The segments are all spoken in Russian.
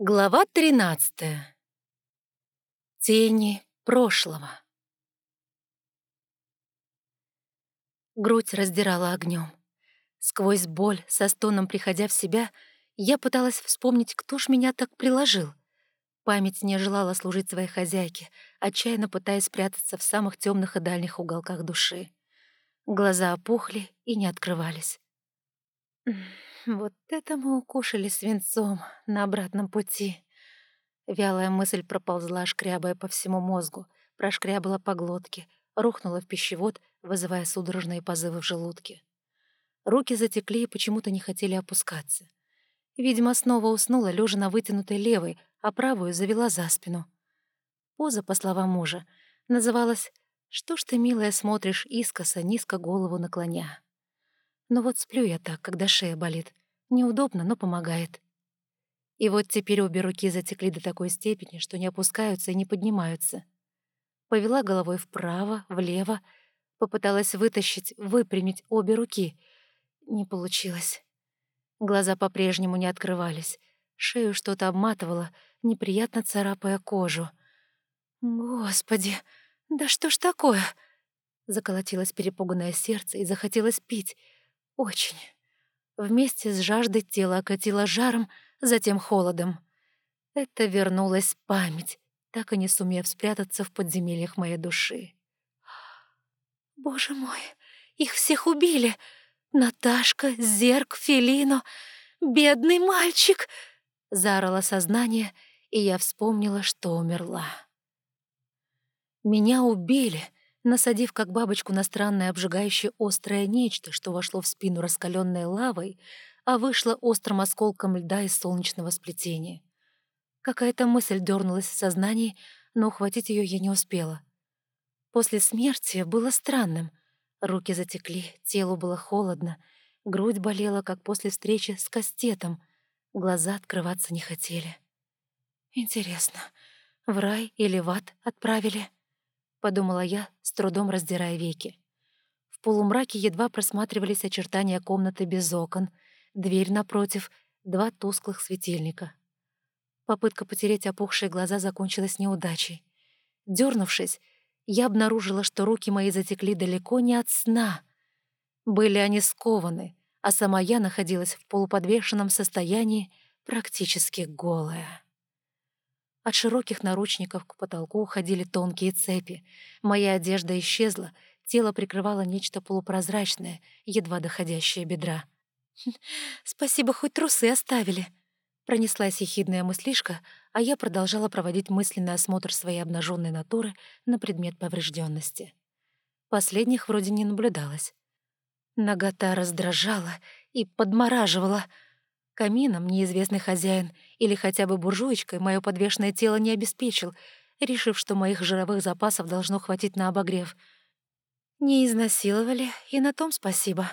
Глава 13. Тени прошлого. Грудь раздирала огнем. Сквозь боль, со стоном приходя в себя, я пыталась вспомнить, кто ж меня так приложил. Память не желала служить своей хозяйке, отчаянно пытаясь спрятаться в самых темных и дальних уголках души. Глаза опухли и не открывались. Вот это мы укушали свинцом на обратном пути. Вялая мысль проползла, шкрябая по всему мозгу, прошкрябала по глотке, рухнула в пищевод, вызывая судорожные позывы в желудке. Руки затекли и почему-то не хотели опускаться. Видимо, снова уснула, лежа на вытянутой левой, а правую завела за спину. Поза, по словам мужа, называлась «Что ж ты, милая, смотришь искоса, низко голову наклоня?» Но вот сплю я так, когда шея болит. Неудобно, но помогает. И вот теперь обе руки затекли до такой степени, что не опускаются и не поднимаются. Повела головой вправо, влево, попыталась вытащить, выпрямить обе руки. Не получилось. Глаза по-прежнему не открывались. Шею что-то обматывало, неприятно царапая кожу. «Господи, да что ж такое?» Заколотилось перепуганное сердце и захотелось пить. Очень. Вместе с жаждой тело окатило жаром, затем холодом. Это вернулась память, так и не сумев спрятаться в подземельях моей души. «Боже мой, их всех убили! Наташка, Зерк, Фелино, бедный мальчик!» Заорало сознание, и я вспомнила, что умерла. Меня убили — насадив как бабочку на странное обжигающее острое нечто, что вошло в спину раскаленной лавой, а вышло острым осколком льда из солнечного сплетения. Какая-то мысль дернулась в сознании, но ухватить ее я не успела. После смерти было странным. Руки затекли, телу было холодно, грудь болела, как после встречи с кастетом, глаза открываться не хотели. Интересно, в рай или в ад отправили? — подумала я, с трудом раздирая веки. В полумраке едва просматривались очертания комнаты без окон, дверь напротив, два тусклых светильника. Попытка потереть опухшие глаза закончилась неудачей. Дернувшись, я обнаружила, что руки мои затекли далеко не от сна. Были они скованы, а сама я находилась в полуподвешенном состоянии, практически голая. От широких наручников к потолку уходили тонкие цепи. Моя одежда исчезла, тело прикрывало нечто полупрозрачное, едва доходящее бедра. «Спасибо, хоть трусы оставили», — пронеслась ехидная мыслишка, а я продолжала проводить мысленный осмотр своей обнаженной натуры на предмет поврежденности. Последних вроде не наблюдалось. Нагота раздражала и подмораживала — Камином неизвестный хозяин или хотя бы буржуечкой мое подвешенное тело не обеспечил, решив, что моих жировых запасов должно хватить на обогрев. Не изнасиловали, и на том спасибо.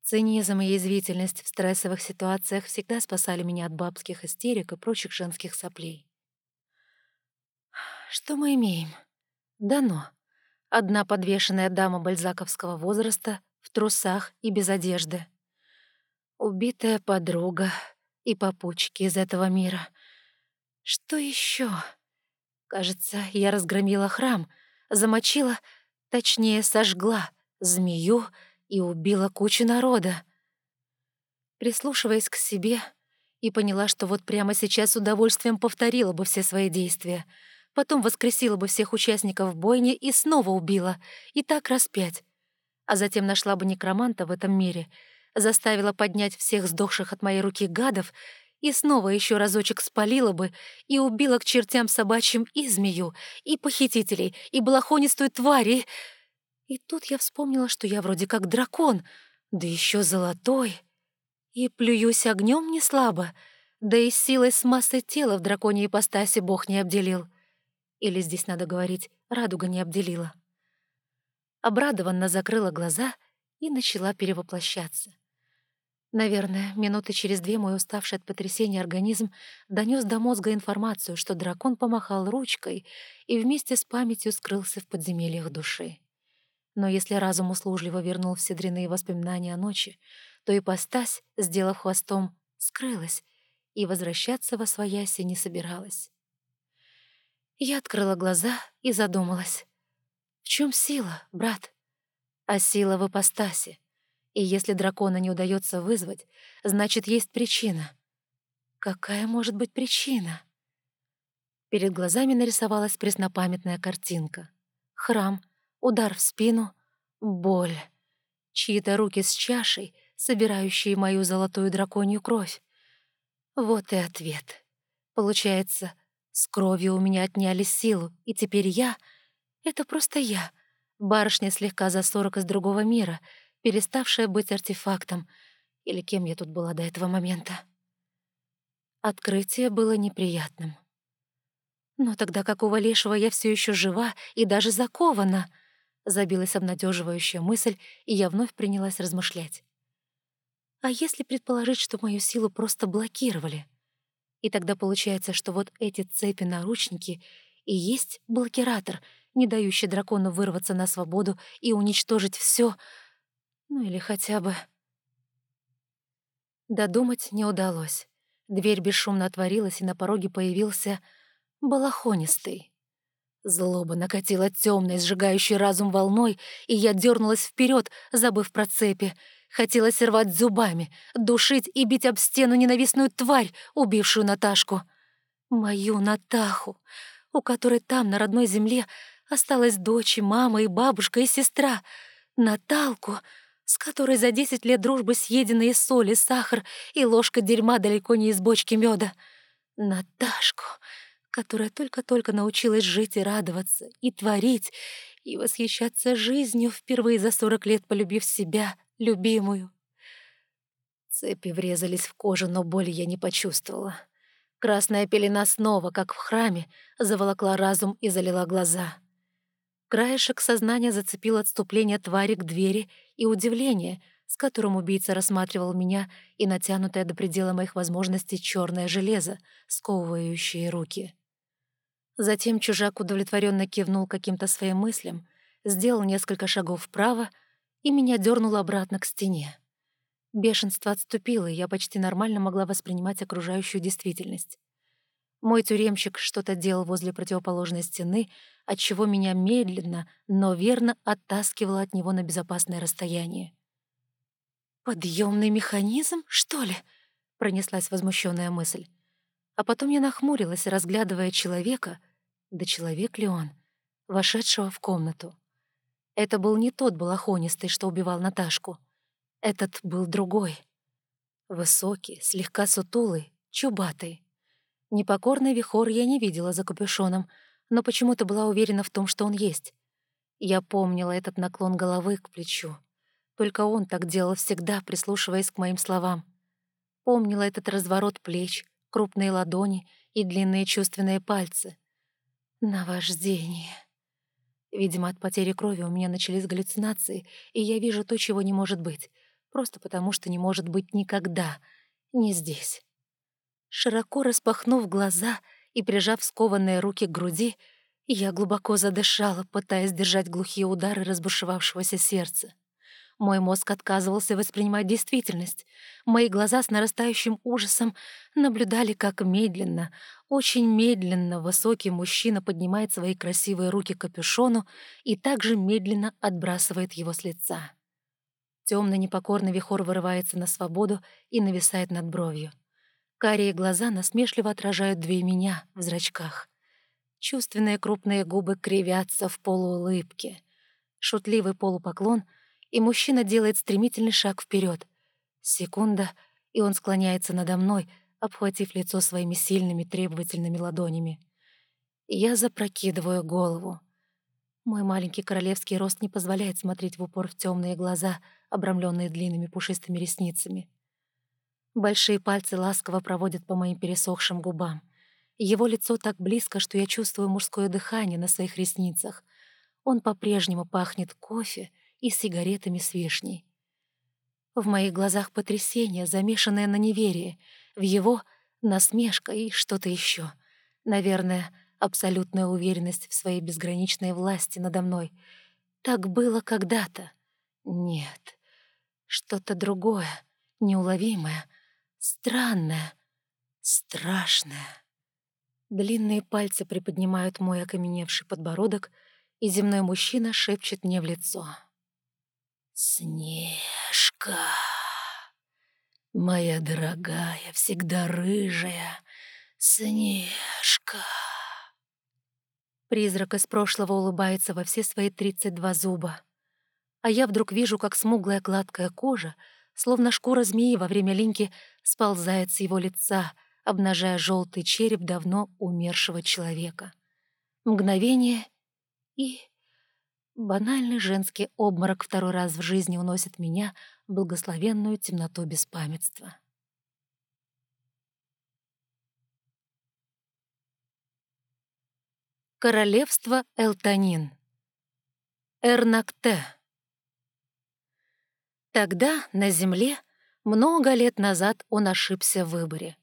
Цинизм и язвительность в стрессовых ситуациях всегда спасали меня от бабских истерик и прочих женских соплей. Что мы имеем? Дано. Одна подвешенная дама бальзаковского возраста в трусах и без одежды — убитая подруга и попутчики из этого мира. Что еще? Кажется, я разгромила храм, замочила, точнее, сожгла змею и убила кучу народа. Прислушиваясь к себе, и поняла, что вот прямо сейчас с удовольствием повторила бы все свои действия, потом воскресила бы всех участников бойни и снова убила, и так раз пять. А затем нашла бы некроманта в этом мире — заставила поднять всех сдохших от моей руки гадов и снова еще разочек спалила бы и убила к чертям собачьим и змею, и похитителей, и балахонистую тварь, и... И тут я вспомнила, что я вроде как дракон, да еще золотой. И плююсь огнем не слабо, да и силой с массой тела в драконьей ипостаси бог не обделил. Или здесь надо говорить, радуга не обделила. Обрадованно закрыла глаза и начала перевоплощаться. Наверное, минуты через две мой уставший от потрясения организм донес до мозга информацию, что дракон помахал ручкой и вместе с памятью скрылся в подземельях души. Но если разум услужливо вернул все дрянные воспоминания о ночи, то ипостась, сделав хвостом, скрылась, и возвращаться во свояси не собиралась. Я открыла глаза и задумалась. В чем сила, брат? А сила в ипостаси. И если дракона не удается вызвать, значит, есть причина. Какая может быть причина? Перед глазами нарисовалась преснопамятная картинка. Храм, удар в спину, боль. Чьи-то руки с чашей, собирающие мою золотую драконью кровь. Вот и ответ. Получается, с кровью у меня отняли силу, и теперь я — это просто я, барышня слегка за сорок из другого мира, переставшая быть артефактом, или кем я тут была до этого момента. Открытие было неприятным. Но тогда какого лешего я все еще жива и даже закована? Забилась обнадеживающая мысль, и я вновь принялась размышлять. А если предположить, что мою силу просто блокировали? И тогда получается, что вот эти цепи-наручники и есть блокиратор, не дающий дракону вырваться на свободу и уничтожить все, ну или хотя бы... Додумать не удалось. Дверь бесшумно отворилась, и на пороге появился балахонистый. Злоба накатила темной, сжигающей разум волной, и я дернулась вперед, забыв про цепи — Хотелось рвать зубами, душить и бить об стену ненавистную тварь, убившую Наташку. Мою Натаху, у которой там, на родной земле, осталась дочь, и мама, и бабушка, и сестра. Наталку, с которой за десять лет дружбы съеденные соли, сахар и ложка дерьма далеко не из бочки меда. Наташку, которая только-только научилась жить и радоваться, и творить, и восхищаться жизнью, впервые за сорок лет полюбив себя, любимую. Цепи врезались в кожу, но боли я не почувствовала. Красная пелена снова, как в храме, заволокла разум и залила глаза. Краешек сознания зацепил отступление твари к двери и удивление, с которым убийца рассматривал меня и натянутое до предела моих возможностей черное железо, сковывающее руки. Затем чужак удовлетворенно кивнул каким-то своим мыслям, сделал несколько шагов вправо и меня дернуло обратно к стене. Бешенство отступило, и я почти нормально могла воспринимать окружающую действительность. Мой тюремщик что-то делал возле противоположной стены, отчего меня медленно, но верно оттаскивало от него на безопасное расстояние. «Подъемный механизм, что ли?» — пронеслась возмущенная мысль. А потом я нахмурилась, разглядывая человека, да человек ли он, вошедшего в комнату. Это был не тот балахонистый, что убивал Наташку. Этот был другой. Высокий, слегка сутулый, чубатый. Непокорный вихор я не видела за капюшоном, но почему-то была уверена в том, что он есть. Я помнила этот наклон головы к плечу. Только он так делал всегда, прислушиваясь к моим словам. Помнила этот разворот плеч, крупные ладони и длинные чувственные пальцы. Наваждение. Видимо, от потери крови у меня начались галлюцинации, и я вижу то, чего не может быть. Просто потому, что не может быть никогда. Не здесь. Широко распахнув глаза и прижав скованные руки к груди, я глубоко задышала, пытаясь держать глухие удары разбушевавшегося сердца. Мой мозг отказывался воспринимать действительность. Мои глаза с нарастающим ужасом наблюдали, как медленно, очень медленно высокий мужчина поднимает свои красивые руки к капюшону и также медленно отбрасывает его с лица. Темный непокорный вихор вырывается на свободу и нависает над бровью. Карие глаза насмешливо отражают две меня в зрачках. Чувственные крупные губы кривятся в полуулыбке. Шутливый полупоклон — и мужчина делает стремительный шаг вперед. Секунда, и он склоняется надо мной, обхватив лицо своими сильными требовательными ладонями. Я запрокидываю голову. Мой маленький королевский рост не позволяет смотреть в упор в темные глаза, обрамленные длинными пушистыми ресницами. Большие пальцы ласково проводят по моим пересохшим губам. Его лицо так близко, что я чувствую мужское дыхание на своих ресницах. Он по-прежнему пахнет кофе и сигаретами с вишней. В моих глазах потрясение, замешанное на неверие, в его — насмешка и что-то еще. Наверное, абсолютная уверенность в своей безграничной власти надо мной. Так было когда-то. Нет, что-то другое, неуловимое, странное, страшная. Длинные пальцы приподнимают мой окаменевший подбородок, и земной мужчина шепчет мне в лицо. «Снежка, моя дорогая, всегда рыжая, Снежка». Призрак из прошлого улыбается во все свои тридцать два зуба. А я вдруг вижу, как смуглая гладкая кожа, словно шкура змеи во время линьки, сползает с его лица — обнажая желтый череп давно умершего человека. Мгновение и... Банальный женский обморок второй раз в жизни уносит меня в благословенную темноту беспамятства. Королевство Элтанин Эрнакте Тогда, на земле, много лет назад он ошибся в выборе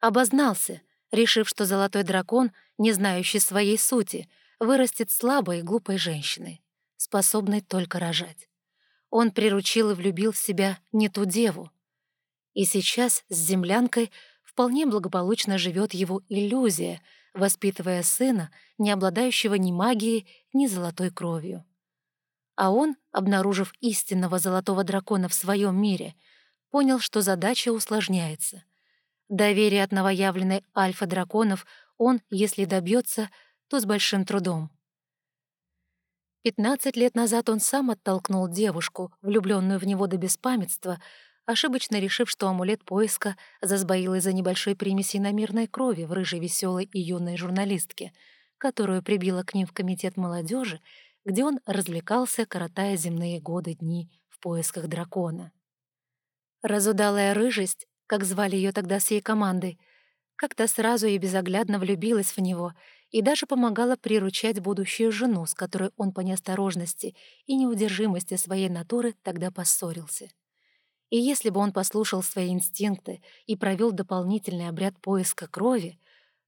обознался, решив, что золотой дракон, не знающий своей сути, вырастет слабой и глупой женщиной, способной только рожать. Он приручил и влюбил в себя не ту деву. И сейчас с землянкой вполне благополучно живет его иллюзия, воспитывая сына, не обладающего ни магией, ни золотой кровью. А он, обнаружив истинного золотого дракона в своем мире, понял, что задача усложняется. Доверие от новоявленной альфа-драконов он, если добьется, то с большим трудом. Пятнадцать лет назад он сам оттолкнул девушку, влюбленную в него до беспамятства, ошибочно решив, что амулет поиска засбоил из-за небольшой примеси иномерной крови в рыжей веселой и юной журналистке, которую прибила к ним в комитет молодежи, где он развлекался, коротая земные годы дни в поисках дракона. Разудалая рыжесть как звали ее тогда всей командой, как-то сразу и безоглядно влюбилась в него и даже помогала приручать будущую жену, с которой он по неосторожности и неудержимости своей натуры тогда поссорился. И если бы он послушал свои инстинкты и провел дополнительный обряд поиска крови,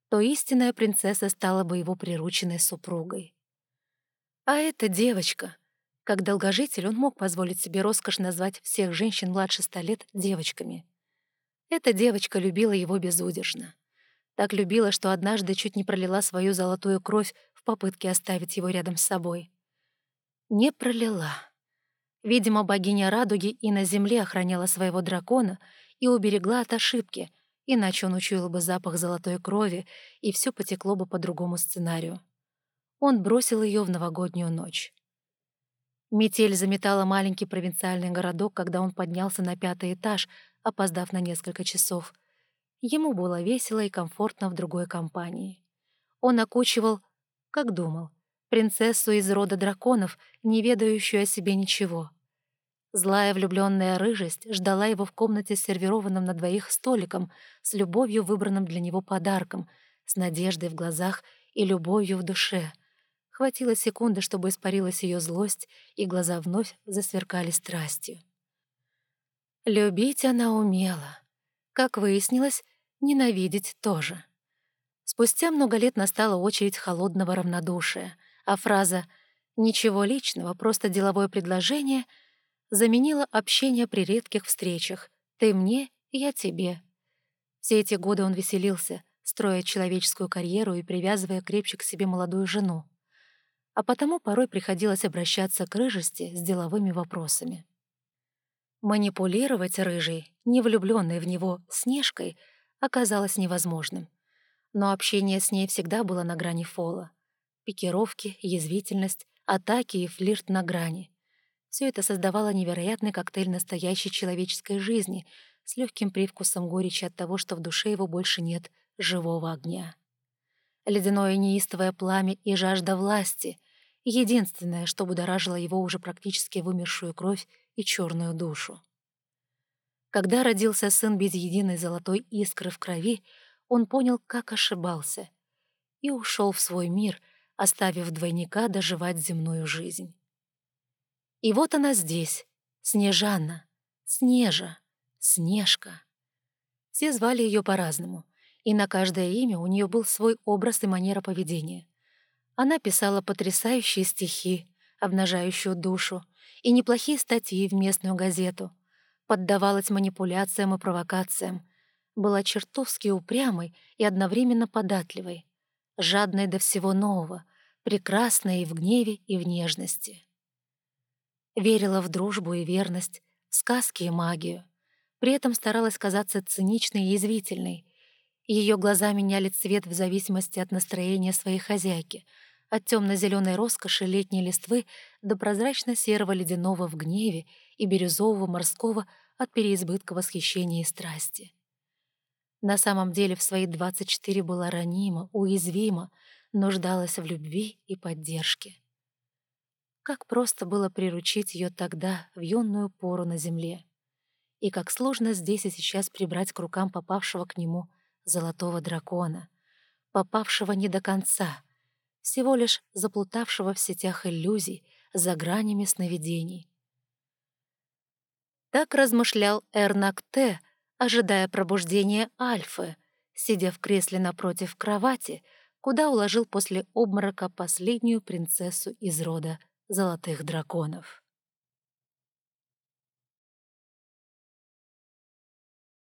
то истинная принцесса стала бы его прирученной супругой. А эта девочка... Как долгожитель он мог позволить себе роскошь назвать всех женщин младше ста лет девочками. Эта девочка любила его безудержно. Так любила, что однажды чуть не пролила свою золотую кровь в попытке оставить его рядом с собой. Не пролила. Видимо, богиня радуги и на земле охраняла своего дракона и уберегла от ошибки, иначе он учуял бы запах золотой крови, и все потекло бы по другому сценарию. Он бросил ее в новогоднюю ночь. Метель заметала маленький провинциальный городок, когда он поднялся на пятый этаж, опоздав на несколько часов. Ему было весело и комфортно в другой компании. Он окучивал, как думал, принцессу из рода драконов, не ведающую о себе ничего. Злая влюбленная рыжесть ждала его в комнате с сервированным на двоих столиком, с любовью выбранным для него подарком, с надеждой в глазах и любовью в душе. Хватило секунды, чтобы испарилась ее злость, и глаза вновь засверкали страстью. Любить она умела. Как выяснилось, ненавидеть тоже. Спустя много лет настала очередь холодного равнодушия, а фраза «ничего личного, просто деловое предложение» заменила общение при редких встречах «ты мне, я тебе». Все эти годы он веселился, строя человеческую карьеру и привязывая крепче к себе молодую жену. А потому порой приходилось обращаться к рыжести с деловыми вопросами. Манипулировать рыжей, не влюбленной в него, Снежкой, оказалось невозможным. Но общение с ней всегда было на грани фола. Пикировки, язвительность, атаки и флирт на грани. Все это создавало невероятный коктейль настоящей человеческой жизни с легким привкусом горечи от того, что в душе его больше нет живого огня. Ледяное неистовое пламя и жажда власти — единственное, что будоражило его уже практически вымершую кровь и черную душу. Когда родился сын без единой золотой искры в крови, он понял, как ошибался, и ушел в свой мир, оставив двойника доживать земную жизнь. И вот она здесь, Снежана, Снежа, Снежка. Все звали ее по-разному, и на каждое имя у нее был свой образ и манера поведения. Она писала потрясающие стихи, обнажающую душу, и неплохие статьи в местную газету, поддавалась манипуляциям и провокациям, была чертовски упрямой и одновременно податливой, жадной до всего нового, прекрасной и в гневе, и в нежности. Верила в дружбу и верность, в сказки и магию. При этом старалась казаться циничной и язвительной. Ее глаза меняли цвет в зависимости от настроения своей хозяйки, от темно-зеленой роскоши летней листвы до прозрачно-серого ледяного в гневе и бирюзового морского от переизбытка восхищения и страсти. На самом деле в свои 24 была ранима, уязвима, нуждалась в любви и поддержке. Как просто было приручить ее тогда, в юную пору на земле. И как сложно здесь и сейчас прибрать к рукам попавшего к нему золотого дракона, попавшего не до конца, всего лишь заплутавшего в сетях иллюзий за гранями сновидений. Так размышлял Эрнак Т., ожидая пробуждения Альфы, сидя в кресле напротив кровати, куда уложил после обморока последнюю принцессу из рода золотых драконов.